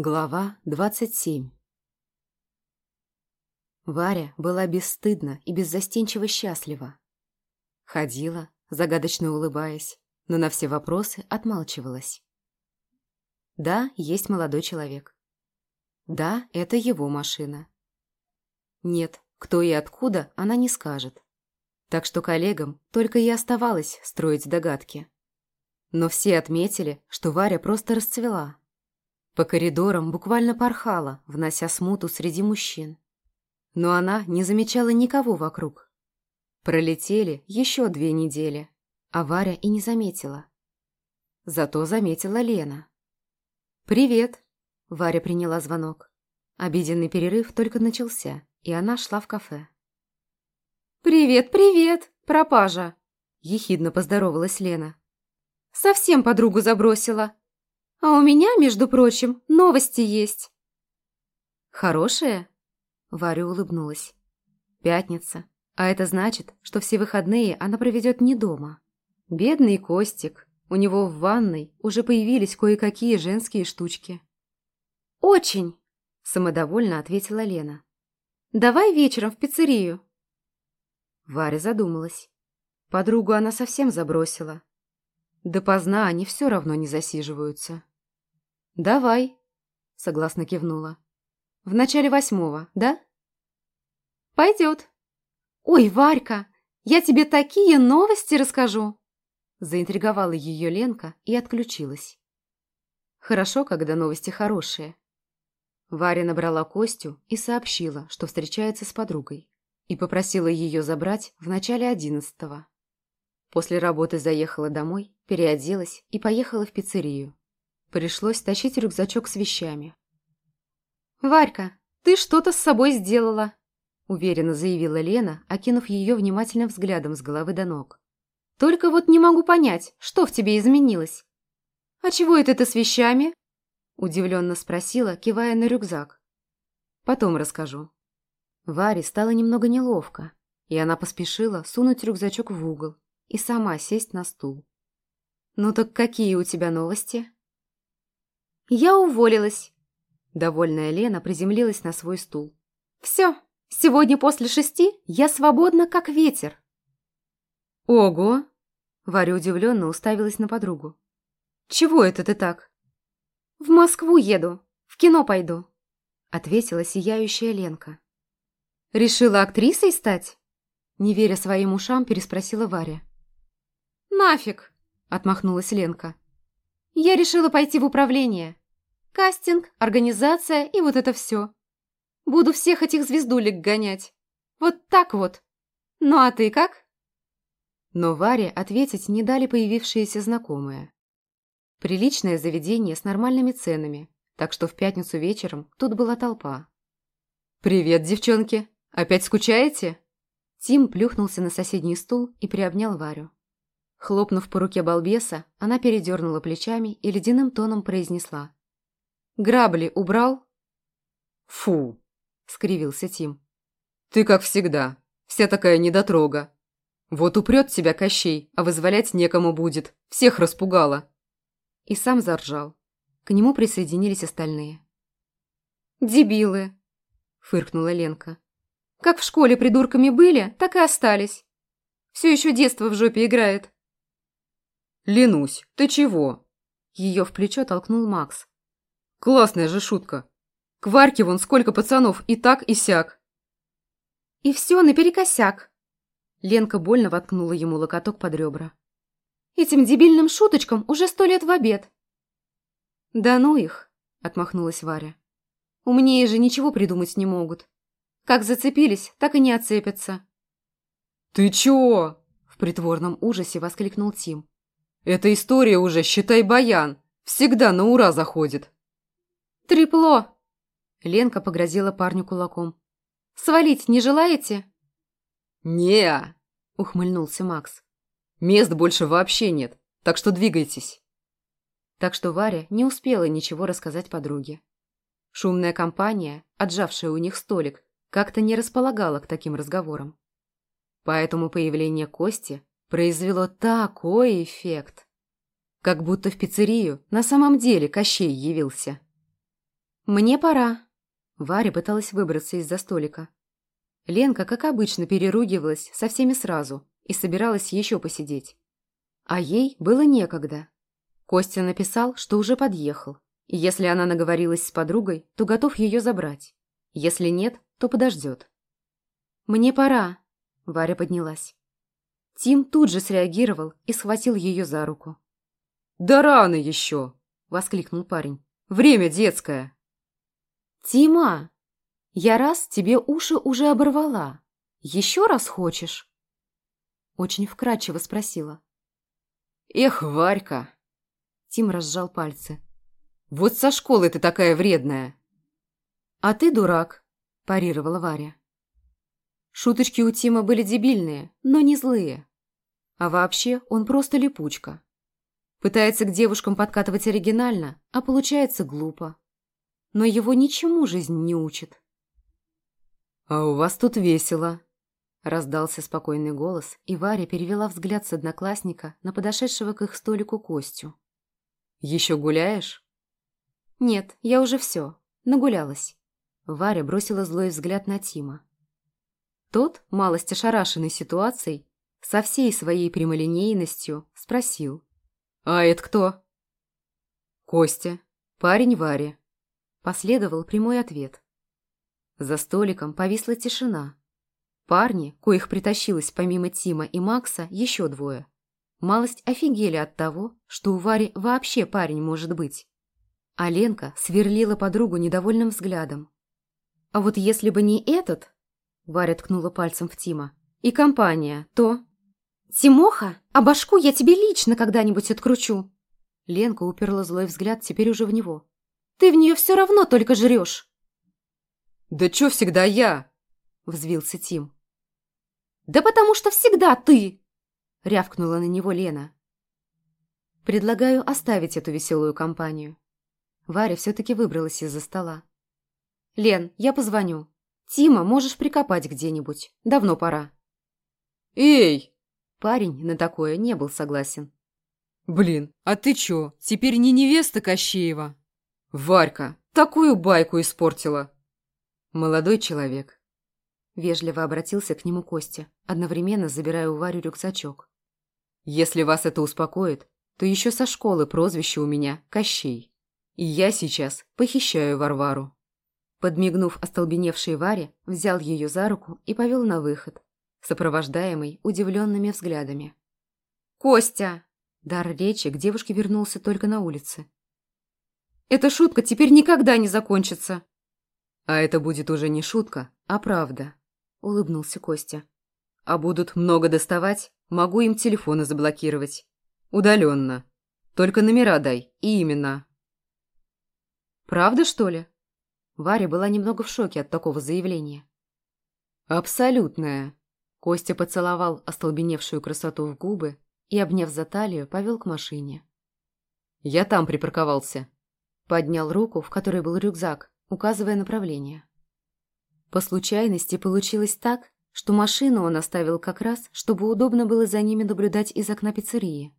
Глава 27 Варя была бесстыдна и беззастенчиво счастлива. Ходила, загадочно улыбаясь, но на все вопросы отмалчивалась. Да, есть молодой человек. Да, это его машина. Нет, кто и откуда, она не скажет. Так что коллегам только и оставалось строить догадки. Но все отметили, что Варя просто расцвела. По коридорам буквально порхала, внося смуту среди мужчин. Но она не замечала никого вокруг. Пролетели еще две недели, а Варя и не заметила. Зато заметила Лена. «Привет!» – Варя приняла звонок. Обеденный перерыв только начался, и она шла в кафе. «Привет, привет, пропажа!» – ехидно поздоровалась Лена. «Совсем подругу забросила. А у меня, между прочим, новости есть. Хорошие? Варя улыбнулась. Пятница. А это значит, что все выходные она проведет не дома. Бедный Костик. У него в ванной уже появились кое-какие женские штучки. «Очень!» – самодовольно ответила Лена. «Давай вечером в пиццерию». Варя задумалась. Подругу она совсем забросила. Допоздна они все равно не засиживаются. «Давай», — согласно кивнула. «В начале восьмого, да?» «Пойдет». «Ой, Варька, я тебе такие новости расскажу!» Заинтриговала ее Ленка и отключилась. Хорошо, когда новости хорошие. Варя набрала Костю и сообщила, что встречается с подругой, и попросила ее забрать в начале одиннадцатого. После работы заехала домой, переоделась и поехала в пиццерию. Пришлось тащить рюкзачок с вещами. «Варька, ты что-то с собой сделала», – уверенно заявила Лена, окинув ее внимательным взглядом с головы до ног. «Только вот не могу понять, что в тебе изменилось». «А чего это ты с вещами?» – удивленно спросила, кивая на рюкзак. «Потом расскажу». Варе стало немного неловко, и она поспешила сунуть рюкзачок в угол и сама сесть на стул. «Ну так какие у тебя новости?» «Я уволилась!» Довольная Лена приземлилась на свой стул. «Все, сегодня после шести я свободна, как ветер!» «Ого!» Варя удивленно уставилась на подругу. «Чего это ты так?» «В Москву еду, в кино пойду», — ответила сияющая Ленка. «Решила актрисой стать?» Не веря своим ушам, переспросила Варя. «Нафиг!» — отмахнулась Ленка. «Я решила пойти в управление. Кастинг, организация и вот это все. Буду всех этих звездулек гонять. Вот так вот. Ну а ты как?» Но Варе ответить не дали появившиеся знакомые. Приличное заведение с нормальными ценами, так что в пятницу вечером тут была толпа. «Привет, девчонки! Опять скучаете?» Тим плюхнулся на соседний стул и приобнял Варю. Хлопнув по руке балбеса, она передернула плечами и ледяным тоном произнесла. Грабли убрал?» «Фу!» — скривился Тим. «Ты как всегда, вся такая недотрога. Вот упрет тебя Кощей, а вызволять некому будет. Всех распугала». И сам заржал. К нему присоединились остальные. «Дебилы!» — фыркнула Ленка. «Как в школе придурками были, так и остались. Все еще детство в жопе играет». «Ленусь, ты чего?» Ее в плечо толкнул Макс, Классная же шутка. К Варьке вон сколько пацанов и так, и сяк. И все наперекосяк. Ленка больно воткнула ему локоток под ребра. Этим дебильным шуточкам уже сто лет в обед. Да ну их, отмахнулась Варя. Умнее же ничего придумать не могут. Как зацепились, так и не отцепятся. «Ты чего?» – в притворном ужасе воскликнул Тим. «Эта история уже, считай, баян. Всегда на ура заходит». «Трепло!» Ленка погрозила парню кулаком. «Свалить не желаете?» не ухмыльнулся Макс. «Мест больше вообще нет, так что двигайтесь». Так что Варя не успела ничего рассказать подруге. Шумная компания, отжавшая у них столик, как-то не располагала к таким разговорам. Поэтому появление Кости произвело такой эффект, как будто в пиццерию на самом деле Кощей явился. «Мне пора». Варя пыталась выбраться из-за столика. Ленка, как обычно, переругивалась со всеми сразу и собиралась еще посидеть. А ей было некогда. Костя написал, что уже подъехал, и если она наговорилась с подругой, то готов ее забрать. Если нет, то подождет. «Мне пора», — Варя поднялась. Тим тут же среагировал и схватил ее за руку. «Да рано еще!» — воскликнул парень. «Время детское!» «Тима, я раз тебе уши уже оборвала. Еще раз хочешь?» Очень вкрадчиво спросила. «Эх, Варька!» Тим разжал пальцы. «Вот со школы ты такая вредная!» «А ты дурак!» – парировала Варя. Шуточки у Тима были дебильные, но не злые. А вообще он просто липучка. Пытается к девушкам подкатывать оригинально, а получается глупо. Но его ничему жизнь не учит. «А у вас тут весело», — раздался спокойный голос, и Варя перевела взгляд с одноклассника на подошедшего к их столику Костю. «Еще гуляешь?» «Нет, я уже все. Нагулялась». Варя бросила злой взгляд на Тима. Тот, малость ошарашенный ситуацией, со всей своей прямолинейностью спросил. «А это кто?» «Костя, парень Вари». Последовал прямой ответ. За столиком повисла тишина. Парни, коих притащилось помимо Тима и Макса еще двое, малость офигели от того, что у Вари вообще парень может быть. А Ленка сверлила подругу недовольным взглядом. А вот если бы не этот, Варя ткнула пальцем в Тима, и компания, то... «Тимоха, а башку я тебе лично когда-нибудь откручу!» Ленка уперла злой взгляд теперь уже в него. «Ты в нее все равно только жрешь!» «Да чё всегда я?» — взвился Тим. «Да потому что всегда ты!» — рявкнула на него Лена. «Предлагаю оставить эту веселую компанию». Варя все-таки выбралась из-за стола. «Лен, я позвоню. Тима можешь прикопать где-нибудь. Давно пора». «Эй!» Парень на такое не был согласен. «Блин, а ты чё, теперь не невеста Кощеева?» «Варька, такую байку испортила!» «Молодой человек». Вежливо обратился к нему Костя, одновременно забирая у Варю рюкзачок. «Если вас это успокоит, то еще со школы прозвище у меня Кощей. И я сейчас похищаю Варвару». Подмигнув остолбеневшей Варе, взял ее за руку и повел на выход, сопровождаемый удивленными взглядами. «Костя!» Дар речи к девушке вернулся только на улице. «Эта шутка теперь никогда не закончится!» «А это будет уже не шутка, а правда», — улыбнулся Костя. «А будут много доставать, могу им телефоны заблокировать. Удаленно. Только номера дай и имена». «Правда, что ли?» Варя была немного в шоке от такого заявления. «Абсолютная», Костя поцеловал остолбеневшую красоту в губы и, обняв за талию, повел к машине. «Я там припарковался». Поднял руку, в которой был рюкзак, указывая направление. По случайности получилось так, что машину он оставил как раз, чтобы удобно было за ними наблюдать из окна пиццерии.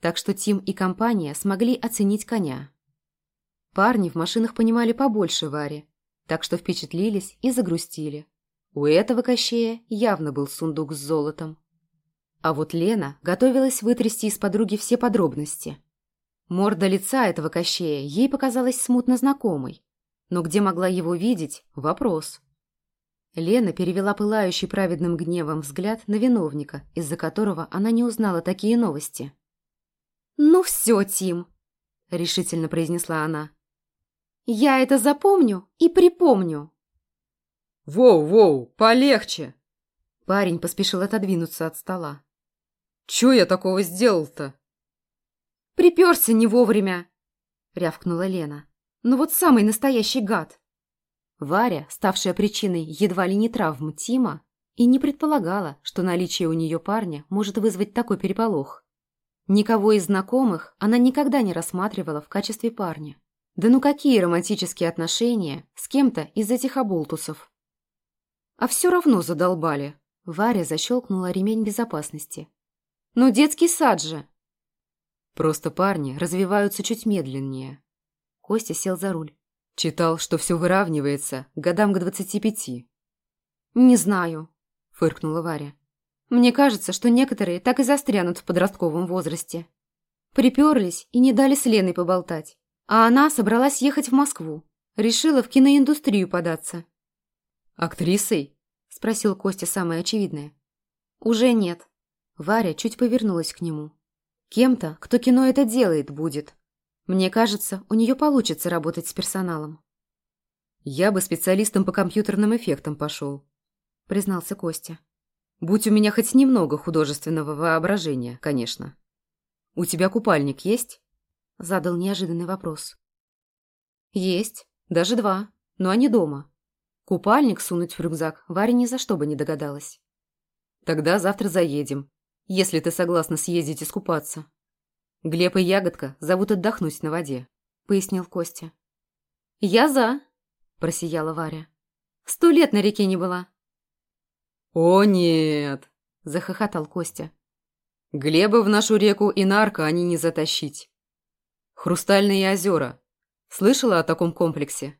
Так что Тим и компания смогли оценить коня. Парни в машинах понимали побольше Вари, так что впечатлились и загрустили. У этого кощея явно был сундук с золотом. А вот Лена готовилась вытрясти из подруги все подробности. Морда лица этого кощея ей показалась смутно знакомой. Но где могла его видеть – вопрос. Лена перевела пылающий праведным гневом взгляд на виновника, из-за которого она не узнала такие новости. «Ну все, Тим!» – решительно произнесла она. «Я это запомню и припомню!» «Воу-воу, полегче!» Парень поспешил отодвинуться от стола. «Чё я такого сделал-то?» «Приперся не вовремя!» — рявкнула Лена. «Ну вот самый настоящий гад!» Варя, ставшая причиной едва ли не травм Тима, и не предполагала, что наличие у нее парня может вызвать такой переполох. Никого из знакомых она никогда не рассматривала в качестве парня. Да ну какие романтические отношения с кем-то из этих оболтусов? А все равно задолбали. Варя защелкнула ремень безопасности. Ну, детский сад же. Просто парни развиваются чуть медленнее. Костя сел за руль. Читал, что все выравнивается годам к двадцати пяти. «Не знаю», – фыркнула Варя. «Мне кажется, что некоторые так и застрянут в подростковом возрасте. Приперлись и не дали с Леной поболтать. А она собралась ехать в Москву. Решила в киноиндустрию податься». «Актрисой?» – спросил Костя самое очевидное. «Уже нет». Варя чуть повернулась к нему. «Кем-то, кто кино это делает, будет. Мне кажется, у нее получится работать с персоналом». «Я бы специалистом по компьютерным эффектам пошел», – признался Костя. «Будь у меня хоть немного художественного воображения, конечно». «У тебя купальник есть?» – задал неожиданный вопрос. «Есть. Даже два. Но они дома. Купальник сунуть в рюкзак Варя ни за что бы не догадалась. Тогда завтра заедем, если ты согласна съездить искупаться. Глеб и Ягодка зовут отдохнуть на воде, пояснил Костя. Я за, просияла Варя. Сто лет на реке не была. О нет, захохотал Костя. Глеба в нашу реку и нарко они не затащить. Хрустальные озера. Слышала о таком комплексе?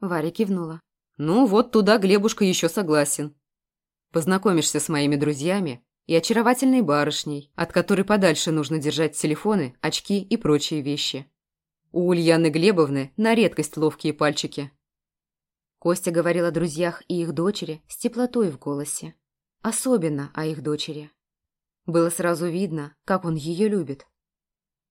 Варя кивнула. Ну, вот туда Глебушка еще согласен. Познакомишься с моими друзьями и очаровательной барышней, от которой подальше нужно держать телефоны, очки и прочие вещи. У Ульяны Глебовны на редкость ловкие пальчики. Костя говорил о друзьях и их дочери с теплотой в голосе. Особенно о их дочери. Было сразу видно, как он ее любит.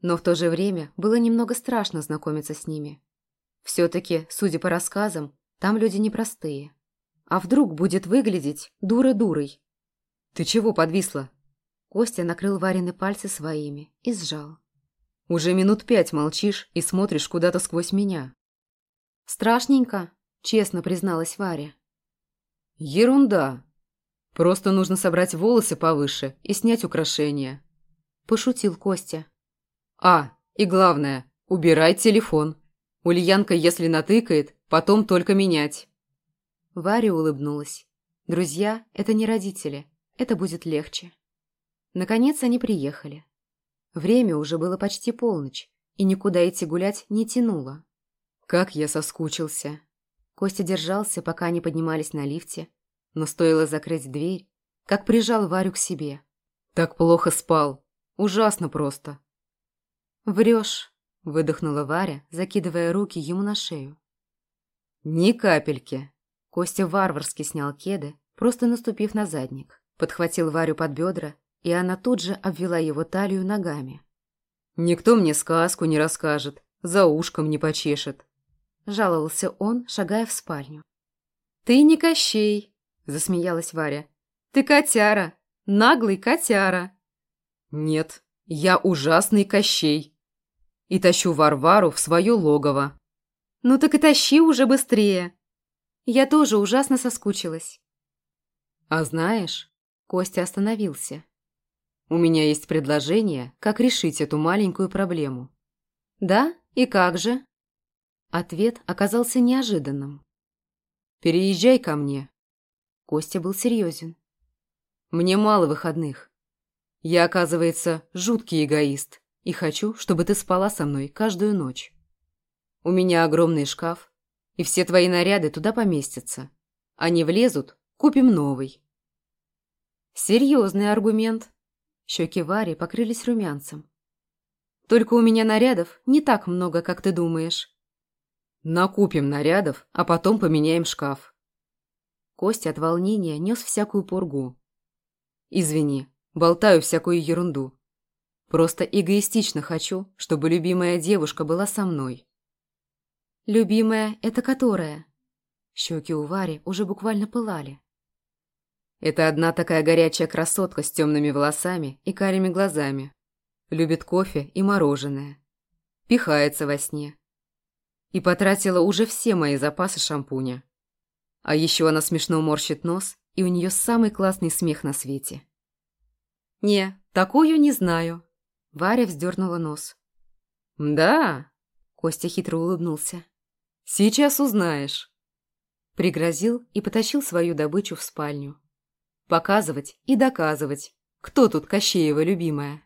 Но в то же время было немного страшно знакомиться с ними. Все-таки, судя по рассказам, там люди непростые. А вдруг будет выглядеть дура-дурой? Ты чего подвисла? Костя накрыл Варины пальцы своими и сжал. Уже минут пять молчишь и смотришь куда-то сквозь меня. Страшненько, честно призналась Варя. Ерунда. Просто нужно собрать волосы повыше и снять украшения. Пошутил Костя. А, и главное, убирай телефон. Ульянка, если натыкает, Потом только менять». Варя улыбнулась. «Друзья — это не родители. Это будет легче». Наконец они приехали. Время уже было почти полночь, и никуда идти гулять не тянуло. «Как я соскучился!» Костя держался, пока они поднимались на лифте, но стоило закрыть дверь, как прижал Варю к себе. «Так плохо спал. Ужасно просто». «Врешь», — выдохнула Варя, закидывая руки ему на шею. «Ни капельки!» Костя варварски снял кеды, просто наступив на задник. Подхватил Варю под бедра, и она тут же обвела его талию ногами. «Никто мне сказку не расскажет, за ушком не почешет», — жаловался он, шагая в спальню. «Ты не Кощей», — засмеялась Варя. «Ты котяра, наглый котяра». «Нет, я ужасный Кощей и тащу Варвару в свое логово». «Ну так и тащи уже быстрее!» Я тоже ужасно соскучилась. «А знаешь...» Костя остановился. «У меня есть предложение, как решить эту маленькую проблему». «Да? И как же?» Ответ оказался неожиданным. «Переезжай ко мне». Костя был серьезен. «Мне мало выходных. Я, оказывается, жуткий эгоист и хочу, чтобы ты спала со мной каждую ночь». У меня огромный шкаф, и все твои наряды туда поместятся. Они влезут, купим новый. Серьезный аргумент. Щеки Вари покрылись румянцем. Только у меня нарядов не так много, как ты думаешь. Накупим нарядов, а потом поменяем шкаф. Костя от волнения нес всякую пургу. Извини, болтаю всякую ерунду. Просто эгоистично хочу, чтобы любимая девушка была со мной. «Любимая — это которая?» Щеки у Вари уже буквально пылали. Это одна такая горячая красотка с темными волосами и карими глазами. Любит кофе и мороженое. Пихается во сне. И потратила уже все мои запасы шампуня. А еще она смешно морщит нос, и у нее самый классный смех на свете. «Не, такую не знаю». Варя вздернула нос. «Да?» Костя хитро улыбнулся. Сейчас узнаешь. Пригрозил и потащил свою добычу в спальню. Показывать и доказывать, кто тут Кощеева любимая.